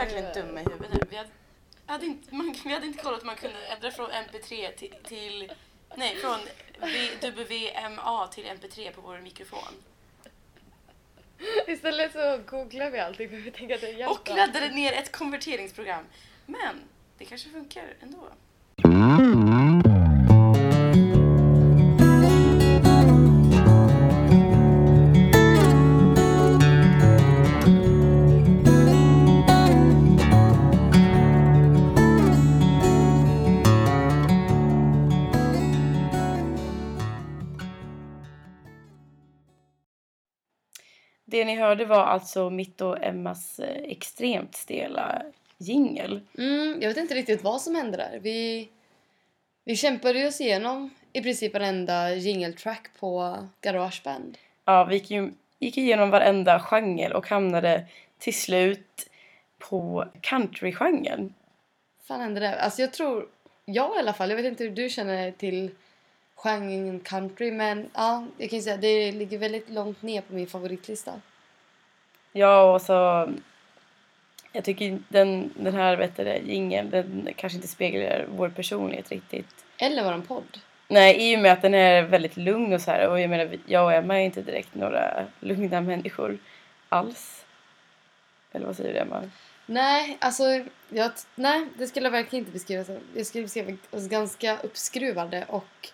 verkligen dumma i huvudet. Vi hade, hade inte, man, vi hade inte kollat om man kunde ändra från MP3 till, till nej, från WMA till MP3 på vår mikrofon. Istället så googlar vi allting för vi tänker att det hjälper. Och laddade ner ett konverteringsprogram. Men det kanske funkar ändå. Det ni hörde var alltså mitt och Emmas eh, extremt stela jingel. Mm, jag vet inte riktigt vad som hände där. Vi, vi kämpade oss igenom i princip varenda jingle-track på Garageband. Ja, vi gick, ju, gick igenom varenda genre och hamnade till slut på country-genren. fan hände det? Alltså jag tror, jag i alla fall, jag vet inte hur du känner till genren country men ja, jag kan säga det ligger väldigt långt ner på min favoritlista. Ja, och så... Jag tycker den, den här vet du, jingeln, den kanske inte speglar vår personlighet riktigt. Eller våran podd. Nej, i och med att den är väldigt lugn och så här. Och jag menar, jag och Emma är inte direkt några lugna människor alls. Eller vad säger du, Emma? Nej, alltså jag, nej, det skulle jag verkligen inte beskriva så. Jag skulle beskriva oss ganska uppskruvade och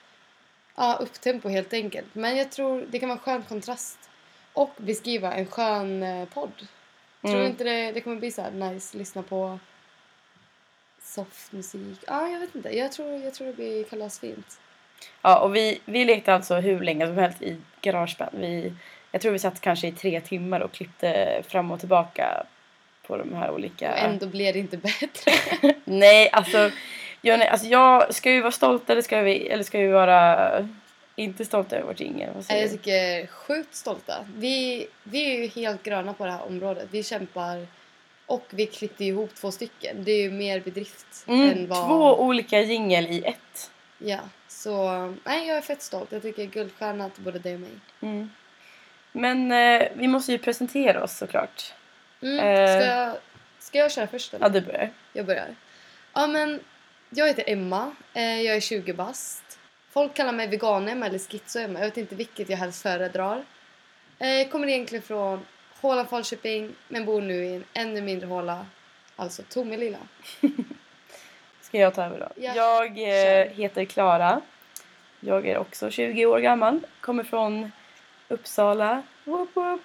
ja, upptempo helt enkelt. Men jag tror det kan vara en skön kontrast och beskriva en skön eh, podd. Tror Mm. inte det, det kommer bli så här nice lyssna på soft musik. Ja, jag vet inte. Jag tror, jag tror det blir kalasfint. Ja, och vi, vi lekte alltså hur länge som helst i Garageband. Vi, jag tror vi satt kanske i tre timmar och klippte fram och tillbaka på de här olika... Och ändå blir det inte bättre. Nej, alltså jag, nej, alltså jag ska ju vara stolt eller ska vi, eller ska vi vara inte stolta över vårt jingel? Jag tycker sjukt stolta. Vi, vi är ju helt gröna på det här området. Vi kämpar och vi klippte ihop två stycken. Det är ju mer bedrift Mm, än vad... Två olika jingel i ett. Ja, så nej, jag är fett stolt. Jag tycker guldstjärna till både dig och mig. Mm. Men eh, vi måste ju presentera oss såklart. Mm. Eh. Ska, jag, ska jag köra först eller? Ja, du börjar. Jag börjar. Ja, men jag heter Emma. Eh, jag är 20 bast. Folk kallar mig vegan-Emma eller schizo-Emma. Jag vet inte vilket jag helst föredrar. Eh, Jag kommer egentligen från Hålan Falköping men bor nu i en ännu mindre håla. Alltså Tomelilla. Ska jag ta över då? Ja, Jag eh, heter Klara. Jag är också 20 år gammal. Kommer från Uppsala. Woop, woop.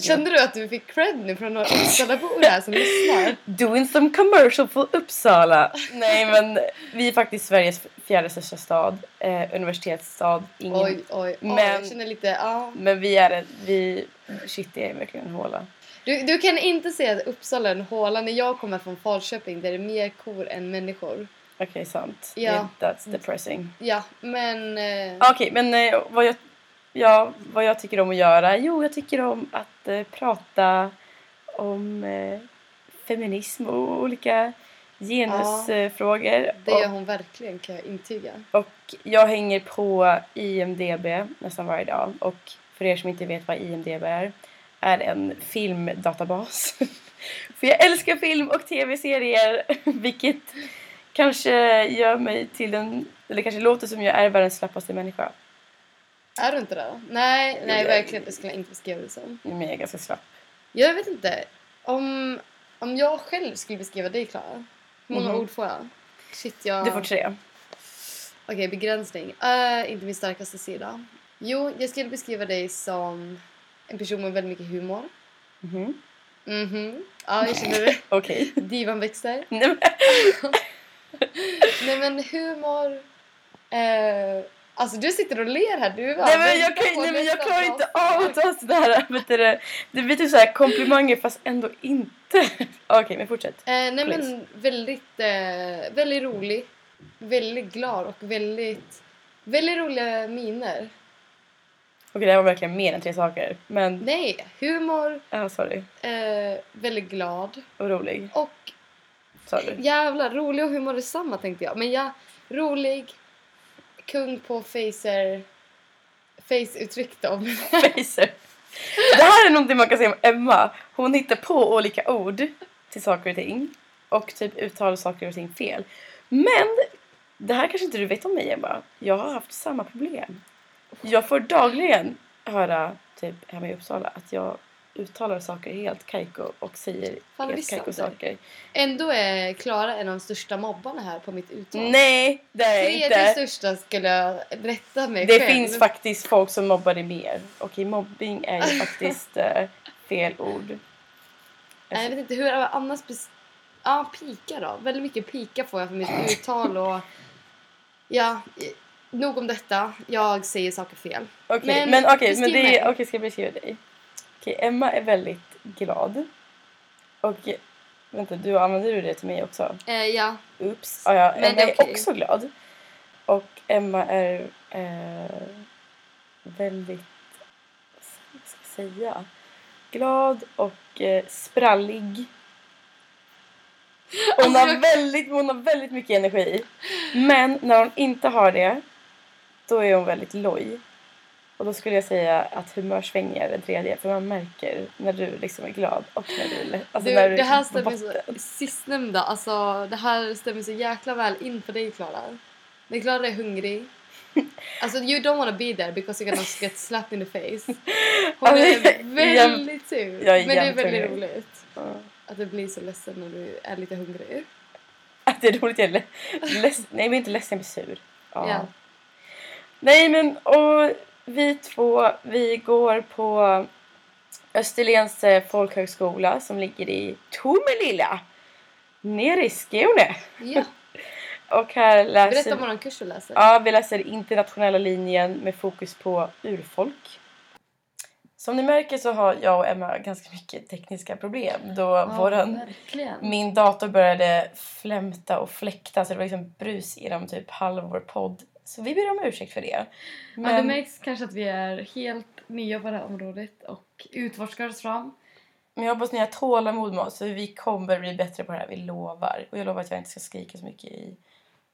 Kände du att du fick cred nu från några Uppsalabor här som lyssnar? Doing some commercial for Uppsala. Nej men vi är faktiskt Sveriges fjärde största stad. Eh, universitetsstad. Ingen, Oj, oj, oj. Men- Jag känner lite, ja. Men vi är en, vi, shit det är verkligen en håla. Du, du kan inte säga att Uppsala är en håla när jag kommer från Falköping där det är mer kor än människor. Okej, sant. Ja. Det, that's depressing. Ja, men... Eh, Okej, men eh, vad, jag, ja, vad jag tycker om att göra? Jo, jag tycker om att eh, prata om eh, feminism och olika genusfrågor. det gör hon verkligen kan jag intyga. Och jag hänger på IMDB nästan varje dag. Och för er som inte vet vad IMDB är, är en filmdatabas. för jag älskar film och tv-serier, vilket kanske gör mig till den, eller kanske låter som jag är världens slappaste människa. Är du inte det? Nej, nej jag- verkligen. Det skulle jag inte beskriva det som. Men jag är ganska slapp. Jag vet inte. Om, om jag själv skulle beskriva dig, Klara. Hur många Mhm. ord får jag? Shit, jag... Du får tre. Okej, begränsning. Uh, inte min starkaste sida. Jo, jag skulle beskriva dig som en person med väldigt mycket humor. Mhm. Mhm. Ja, jag känner det. Okej. Divan växer. Nej, men- Nej men humor... Eh, alltså du sitter och ler här. Du Nej men jag, kan, nej, men jag klarar inte av att ta sådär, det, det blir typ såhär komplimanger fast ändå inte. Okej, men fortsätt. Eh, nej Please. men väldigt, eh, väldigt rolig. Väldigt glad och väldigt, väldigt roliga miner. Okej, det här var verkligen mer än tre saker. Men, Nej, humor, ja sorry. eh, väldigt glad Och rolig, och du. jävla rolig och humor är samma tänkte jag. Men ja, rolig, kung på facer, face-uttryck då. Facer. Det här är någonting man kan säga om Emma. Hon hittar på olika ord till saker och ting. Och typ uttalar saker och ting fel. Men det här kanske inte du vet om mig Emma. Jag har haft samma problem. Jag får dagligen höra typ hemma i Uppsala att jag uttalar saker helt kajko och säger Fan, helt kajko saker. Ändå är Klara en av de största mobbarna här på mitt uttal. Nej, det är Tredje inte. största skulle jag rätta mig Det själv. finns faktiskt folk som mobbar dig mer. Okej, mobbing är ju faktiskt eh, fel ord. Jag vet inte hur annars... Ja, pika då. Väldigt mycket pika får jag för mitt uttal och... Ja, nog om detta. Jag säger saker fel. Okej, Men men, okej, men det är, okej, ska jag beskriva dig? Okej, Emma är väldigt glad. Och vänta, du använder du det till mig också? Eh, ja. Oops. Ja, ja, Men Emma är okej. också glad. Och Emma är eh, väldigt, vad ska jag säga, glad och eh, sprallig. Hon, Alltså, har jag- väldigt, hon har väldigt mycket energi. Men när hon inte har det, då är hon väldigt loj. Och då skulle jag säga att humörsvängningar är det tredje. För man märker när du liksom är glad och när du alltså Du, när du det här är på stämmer botten. så... Sistnämnda, alltså det här stämmer så jäkla väl in på dig Klara. När Klara är hungrig. Alltså you don't wanna be there because you're gonna get slapped in the face. Hon Alltså, är väldigt sur. Men det är väldigt roligt. Att du blir så ledsen när du är lite hungrig. Att det är roligt. Jag är. Nej, blir inte ledsen, jag blir sur. Ja. Ja. Nej, men och vi två, vi går på Österlens folkhögskola som ligger i Tomelilla. Nere i Skåne. Ja. Och här läser... Berätta om våran kurs du läser. Ja, vi läser internationella linjen med fokus på urfolk. Som ni märker så har jag och Emma ganska mycket tekniska problem då våran, verkligen. min dator började flämta och fläkta så det var liksom brus genom typ halv vår podd. Så vi ber om ursäkt för det. Ja, det Men märks kanske att vi är helt nya på det här området och utforskar oss fram. men jag hoppas ni har tålamod med oss för vi kommer bli bättre på det här, vi lovar. Och jag lovar att jag inte ska skrika så mycket i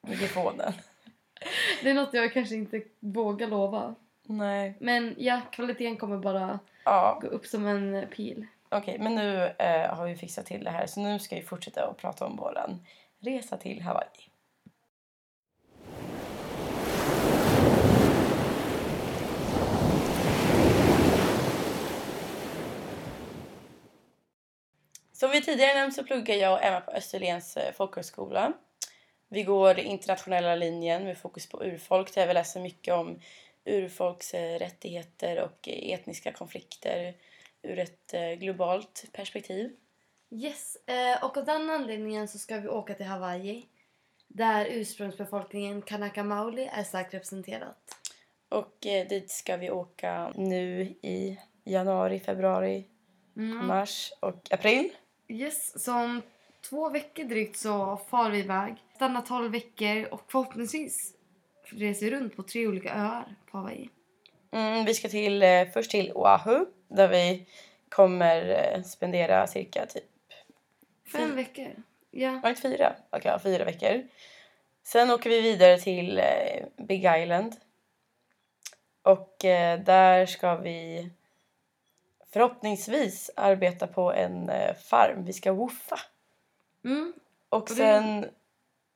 mikrofonen. Det är något jag kanske inte vågar lova. Nej. Men ja, kvaliteten kommer bara Ja, gå upp som en pil. Okej, men nu eh, har vi fixat till det här så nu ska vi fortsätta att prata om våran resa till Hawaii. Som vi tidigare nämnt så pluggar jag och Emma på Österlens eh, folkhögskola. Vi går internationella linjen med fokus på urfolk där vi läser mycket om urfolks eh, rättigheter och eh, etniska konflikter ur ett globalt perspektiv. Yes, och av den anledningen så ska vi åka till Hawaii. Där ursprungsbefolkningen Kanaka Maoli är starkt representerat. Och dit ska vi åka nu i januari, februari, Mm. mars och april. Yes, så om två veckor drygt så far vi iväg. Stannar 12 veckor och förhoppningsvis reser runt på tre olika öar på Hawaii. Mm, vi ska till, eh, först till Oahu där vi kommer eh, spendera cirka typ Fem Fy- veckor. Ja. Var det fyra? Okej, ja, fyra veckor. Sen åker vi vidare till eh, Big Island. Och där ska vi förhoppningsvis arbeta på en eh, farm. Vi ska woofa. Mm. Och sen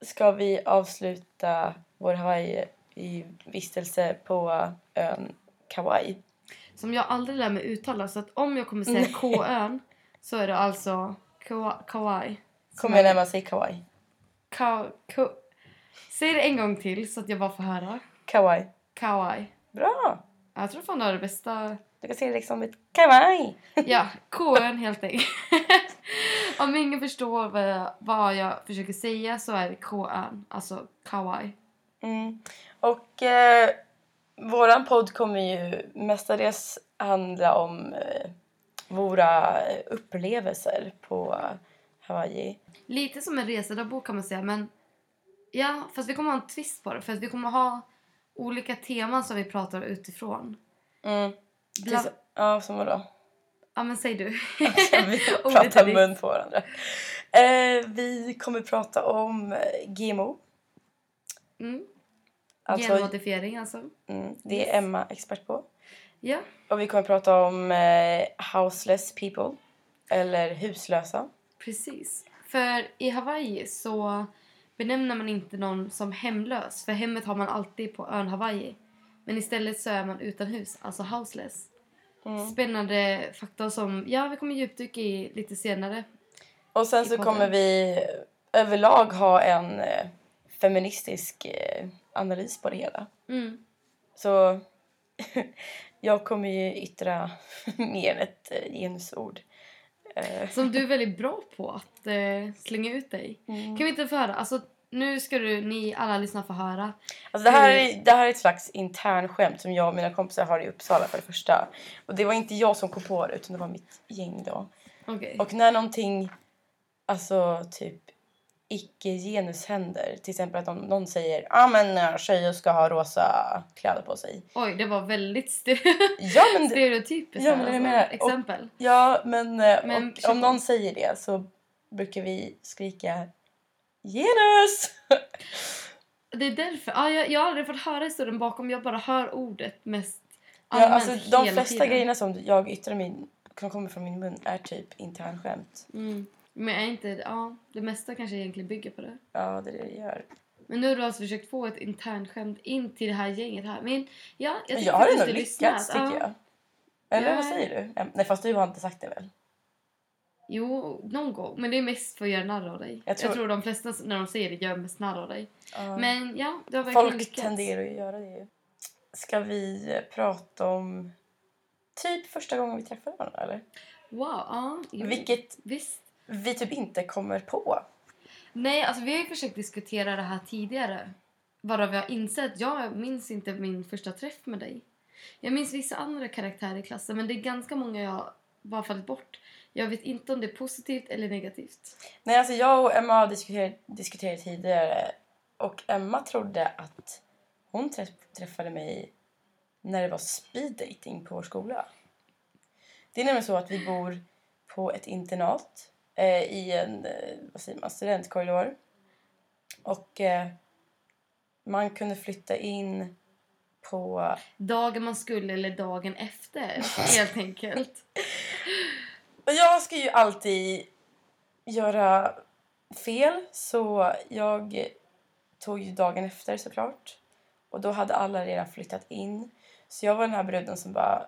ska vi avsluta vår Hawaii-vistelse på ön Kauai. Som jag aldrig lär mig uttala så att om jag kommer säga K-ön så är det alltså Kauai. Kommer jag är- närma sig Kauai? Ka- ko- Säg det en gång till så att jag bara får höra. Kauai. Kauai. Bra! Jag tror fan det är det bästa. Du kan se det liksom ett Kauai. Ja, K-ön helt enkelt. Om ingen förstår vad jag, vad jag försöker säga så är det K-ön, alltså Kauai. Mm. Och eh, våran podd kommer ju mestadels handla om eh, våra upplevelser på Hawaii. Lite som en resedagbok kan man säga men ja, fast vi kommer ha en twist på det för att vi kommer ha olika teman som vi pratar utifrån. Mm. Bland, Tills- Ja, som vadå? ja men säg du. vi Ordet är pratar mun på varandra. Eh, vi kommer prata om eh, GMO. Mm. Alltså, Genmodifiering alltså. mm, det är. Emma expert på. Ja. Och vi kommer prata om eh, houseless people. Eller huslösa. Precis. För i Hawaii så benämner man inte någon som hemlös. För hemmet har man alltid på ön Hawaii. Men istället så är man utan hus, alltså houseless. Mm. Spännande fakta som ja, vi kommer djupdyka i lite senare. Och sen så podden. kommer vi överlag ha en eh, feministisk eh, analys på det hela. Mm. Så jag kommer ju yttra mer än ett eh, genusord. Eh, Som du är väldigt bra på att eh, slänga ut dig. mm. Kan vi inte få höra? Alltså, nu ska du, ni alla lyssna få höra. Alltså det, här är, det här är ett slags internskämt som jag och mina kompisar har i Uppsala för det första. Och det var inte jag som kom på det utan det var mitt gäng då. Okej. Och när någonting, alltså typ icke-genus händer, till exempel att någon, någon säger ah, men eh, tjejer ska ha rosa kläder på sig. Oj, det var väldigt st- Ja men, stereotypiskt. Ja, men det alltså. menar jag. Och- Exempel. ja, men, eh, Men och, om någon säger det så brukar vi skrika genus! Det är därför. Ah, jag, jag har aldrig fått höra historien bakom. Jag bara hör ordet mest Ja, alltså, de flesta tiden. grejerna som jag yttrar min, som kommer från min mun är typ internskämt. Mm. Men är inte... Ja, det mesta kanske egentligen bygger på det. Ja, det är det det gör. Men nu har du alltså försökt få ett internskämt in till det här gänget här. Men ja, jag, Jag, har ändå lyckats lyssnat. tycker Ja. jag. Eller Ja. vad säger du? Nej fast du har inte sagt det väl? Jo, någon gång. Men det är mest för att göra narr av dig. Jag Jag tror- tror, de flesta när de säger det gör mest narr av dig. Ja. Men ja, du har verkligen Folk lyckats. tenderar att göra det. Ska vi prata om typ första gången vi träffade varandra eller? Wow, ja. jo. Vilket Visst. vi typ inte kommer på. Nej, alltså vi har försökt diskutera det här tidigare. Varav vi har insett, jag minns inte min första träff med dig. Jag minns vissa andra karaktärer i klassen men det är ganska många jag bara fallit bort. Jag vet inte om det är positivt eller negativt. Nej alltså jag och Emma har diskuterat, diskuterat tidigare och Emma trodde att hon träff, träffade mig när det var speed dating på vår skola. Det är nämligen så att vi bor på ett internat eh, i en eh, vad säger man, studentkorridor. Och eh, man kunde flytta in på... Dagen man skulle eller dagen efter, helt enkelt. Och jag ska ju alltid göra fel så jag tog ju dagen efter såklart. Och då hade alla redan flyttat in. Så jag var den här bruden som bara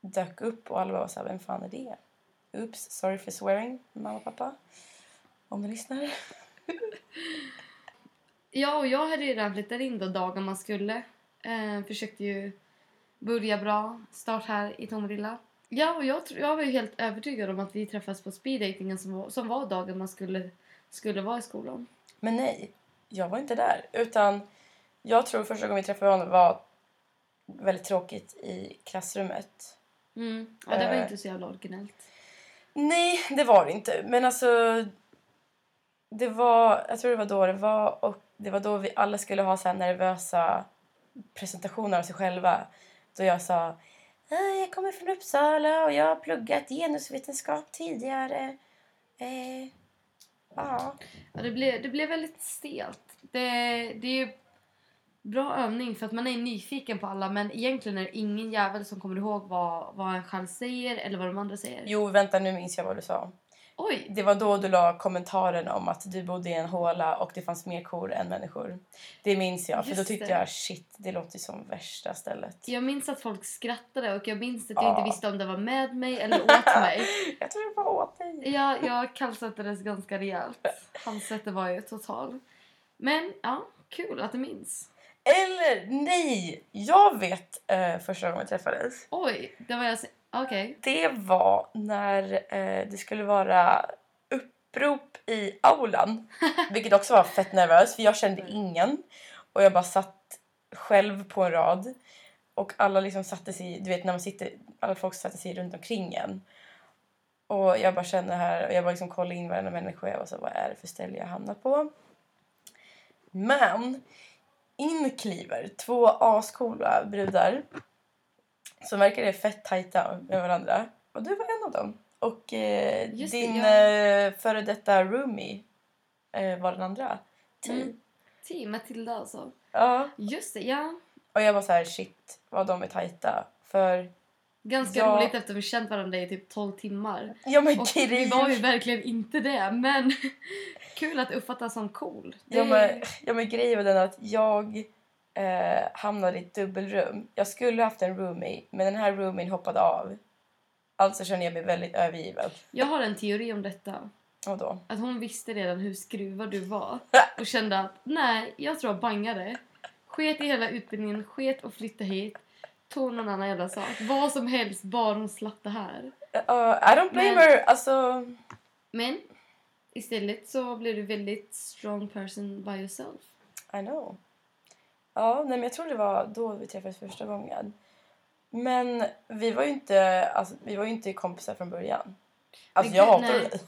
dök upp och alla bara var såhär, vem fan är det? Oops, sorry for swearing, mamma och pappa. Om du lyssnar. Ja, och jag hade ju redan flyttat in då dagen man skulle. Eh, försökte ju börja bra, start här i Tomelilla. Ja, och jag, jag var ju helt övertygad om att vi träffas på speeddatingen som var, som var dagen man skulle, skulle vara i skolan. Men nej, jag var inte där. Utan jag tror första gången vi träffade varandra var väldigt tråkigt i klassrummet. Mm. Ja, det var Eh. inte så jävla originellt. Nej, det var det inte. Men alltså... Det var, jag tror det var då det var och det var då vi alla skulle ha så här nervösa presentationer av sig själva. Då jag sa "Eh, jag kommer från Uppsala och jag har pluggat genusvetenskap tidigare. Eh, ja. Ja, det, blev, det blev väldigt stelt. Det, det är ju bra övning för att man är nyfiken på alla men egentligen är det ingen jävel som kommer ihåg vad, vad en själv säger eller vad de andra säger. Jo, vänta nu minns jag vad du sa. Oj! Det var då du la kommentaren om att du bodde i en håla och det fanns mer kor än människor. Det minns jag, för då Just tyckte det. jag shit, det låter som värsta stället. Jag minns att folk skrattade och jag minns att jag Ja. inte visste om det var med mig eller åt mig. Jag tror det var åt dig. Jag, jag kallsvettades ganska rejält. Handsvetten var ju total. Men ja, kul att du minns. Eller nej! Jag vet eh, första gången vi träffades. Oj, det var jag... se- Okej. Det var när eh, det skulle vara upprop i aulan. Vilket också var fett nervöst för jag kände ingen. Och jag bara satt själv på en rad. Och alla liksom satte sig, du vet när man sitter, alla folk satte sig runt omkring en. Och jag bara kände här, och jag bara liksom kollade in varenda människa och jag var så vad är det för ställe jag hamnar på? Men in kliver två ascoola brudar som verkade fett tajta med varandra. Och du var en av dem. Och eh, Just det, din ja. eh, före detta roomie eh, var den andra. T. Mm. Matilda alltså. Ja. Just det, ja. Och jag var så här shit vad de är tajta. För Ganska Ja. roligt efter att vi känt varandra i typ 12 timmar. Ja men Och vi var ju verkligen inte det, men kul att det uppfattas som cool. Det, ja, men, ja, men grejen var den att jag eh, hamnade i ett dubbelrum. Jag skulle haft en roomie men den här roomien hoppade av. Alltså känner jag mig väldigt övergiven. Jag har en teori om detta. Och då? Att hon visste redan hur skruvad du var och kände att nej, jag tror jag bangade. Sket i hela utbildningen, sket och flytta hit. Tog någon annan jävla sak. Vad som helst, bara hon slapp det här. Uh, I don't blame Men- her. Alltså, Men istället så blev du väldigt strong person by yourself. I know. Ja, nej, men jag tror det var då vi träffades första gången. Men vi var ju inte, alltså, vi var inte kompisar från början. Alltså jag hatar nej. dig.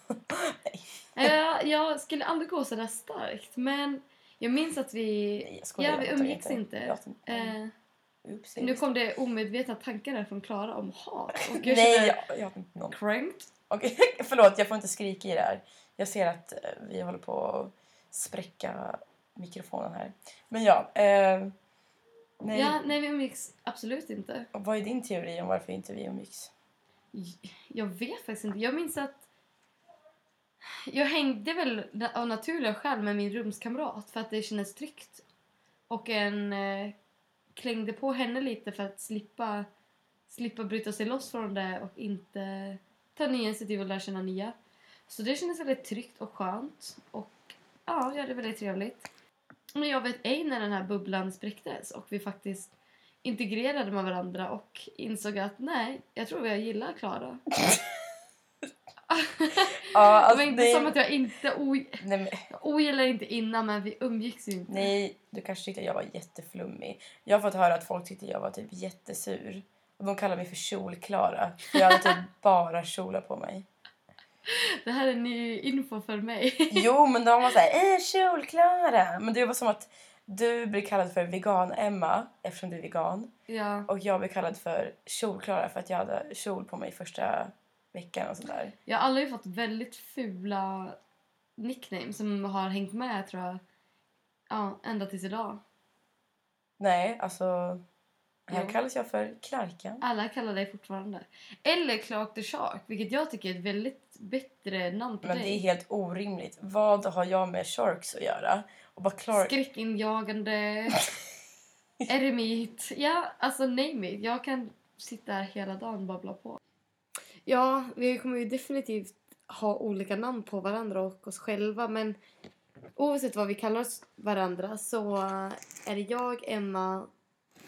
Jag, jag skulle aldrig gå så där starkt, men jag minns att vi... Nej, jag skojar, Ja, vi jag umgicks inte. Jag inte. Eh, Oops, nu kom det omedvetna tankar här från Klara om hat. Och jag Nej, jag, jag hatar inte någon. cranked. Okej, förlåt, jag får inte skrika i det här. Jag ser att eh, vi håller på att spräcka mikrofonen här. Men ja, eh, nej. Ja, nej, vi umgicks absolut inte. Och Vad är din teori om varför inte vi umgicks? Jag vet faktiskt inte. Jag minns att jag hängde väl av naturliga skäl med min rumskamrat för att det kändes tryggt. Och en eh, klängde på henne lite för att slippa, slippa bryta sig loss från det och inte ta nya initiativ och lära känna nya. Så det kändes väldigt tryggt och skönt. Och ja, vi hade väldigt trevligt. Men jag vet ej när den här bubblan spräcktes och vi faktiskt integrerade med varandra och insåg att nej, jag tror jag gillar Klara. Ja, det alltså, var inte nej, som att jag inte jag ogillar inte innan men vi umgicks ju inte. nej, du kanske tyckte att jag var jätteflummig. Jag har fått höra att folk tyckte jag var typ jättesur. Och de kallar mig för kjolklara. För jag hade typ bara kjolar på mig. Det här är ny info för mig. Jo, men de var såhär, äh, kjolklara. Men det var som att du blir kallad för vegan-Emma eftersom du är vegan. ja. Och jag blev kallad för kjolklara för att jag hade kjol på mig första veckan och sådär. Jag har aldrig fått väldigt fula nicknames som har hängt med tror jag. Ja, ända tills idag. Nej, alltså... Här kallas jag för Knarkan. Alla kallar dig fortfarande. Eller Clark the Shark, vilket jag tycker är ett väldigt bättre namn på Men det är dig. helt orimligt. Vad har jag med Sharks att göra? Och bara Clark... Skräckinjagande, eremit. Ja, alltså name it. Jag kan sitta här hela dagen och babbla på. Ja, vi kommer ju definitivt ha olika namn på varandra och oss själva men oavsett vad vi kallar oss varandra så är det jag, Emma,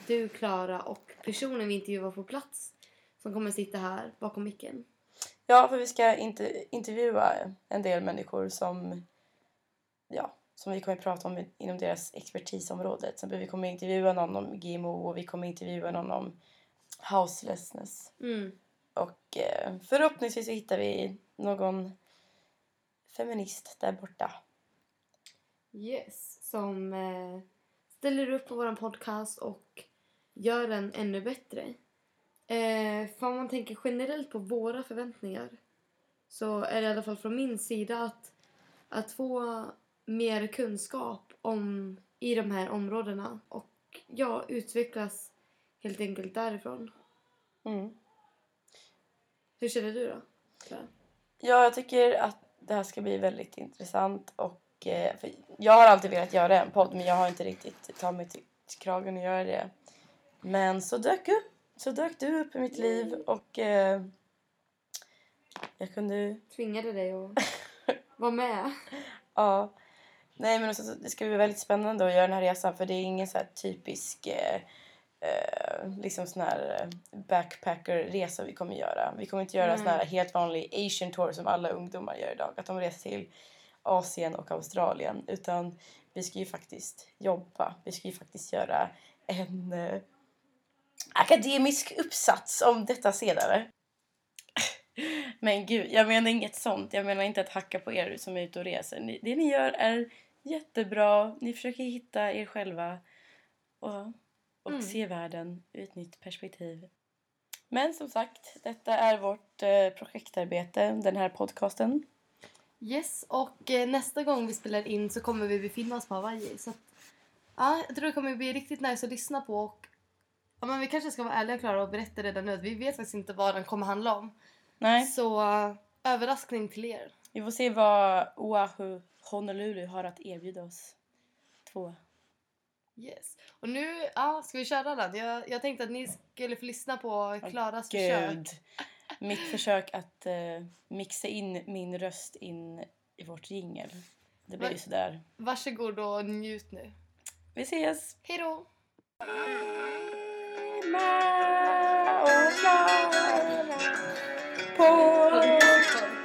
du, Klara och personen vi intervjuar på plats som kommer sitta här bakom micken. Ja, för vi ska inte intervjua en del människor som... Ja, som vi kommer att prata om inom deras expertisområde. Till vi kommer intervjua någon om GMO och vi kommer intervjua någon om houselessness. Mm. Och eh, förhoppningsvis hittar vi någon feminist där borta. Yes, som eh, ställer upp på vår podcast och gör den ännu bättre. Eh, för om man tänker generellt på våra förväntningar så är det i alla fall från min sida att, att få mer kunskap om i de här områdena och ja, utvecklas helt enkelt därifrån. Mm. Hur känner du då? Ja, jag tycker att det här ska bli väldigt intressant. Och, eh, jag har alltid velat göra en podd, men jag har inte riktigt tagit mig till kragen att göra det. Men så dök, upp, så dök du upp i mitt liv och eh, jag kunde... Tvingade dig att vara med? Ja. Nej, men alltså, det ska bli väldigt spännande att göra den här resan för det är ingen så typisk eh, eh, liksom sån här eh, backpackerresa vi kommer göra. Vi kommer inte göra Nej. sån här helt vanlig Asian tour som alla ungdomar gör idag. Att de reser till Asien och Australien. Utan vi ska ju faktiskt jobba. Vi ska ju faktiskt göra en eh, akademisk uppsats om detta senare. Men gud, jag menar inget sånt. Jag menar inte att hacka på er som är ute och reser. Ni, det ni gör är jättebra. Ni försöker hitta er själva och, och Mm. se världen ur ett nytt perspektiv. Men som sagt, detta är vårt eh, projektarbete, den här podcasten. Yes, och eh, nästa gång vi spelar in så kommer vi befinna oss på Hawaii. Så att, ja, jag tror det kommer bli riktigt nice att lyssna på och Ja, men vi kanske ska vara ärliga Klara och berätta redan nu att vi vet faktiskt inte vad den kommer handla om. Nej, Så uh, överraskning till er. vi får se vad Oahu Honolulu har att erbjuda oss. Två. Yes. Och nu ja, ska vi köra den. Jag, jag tänkte att ni skulle få lyssna på Klaras försök. Gud. Mitt försök att eh, mixa in min röst in i vårt jingel. Det blir ju sådär. Varsågod och njut nu. Vi ses! Hej då! Emma och Klara på podcast. Eh.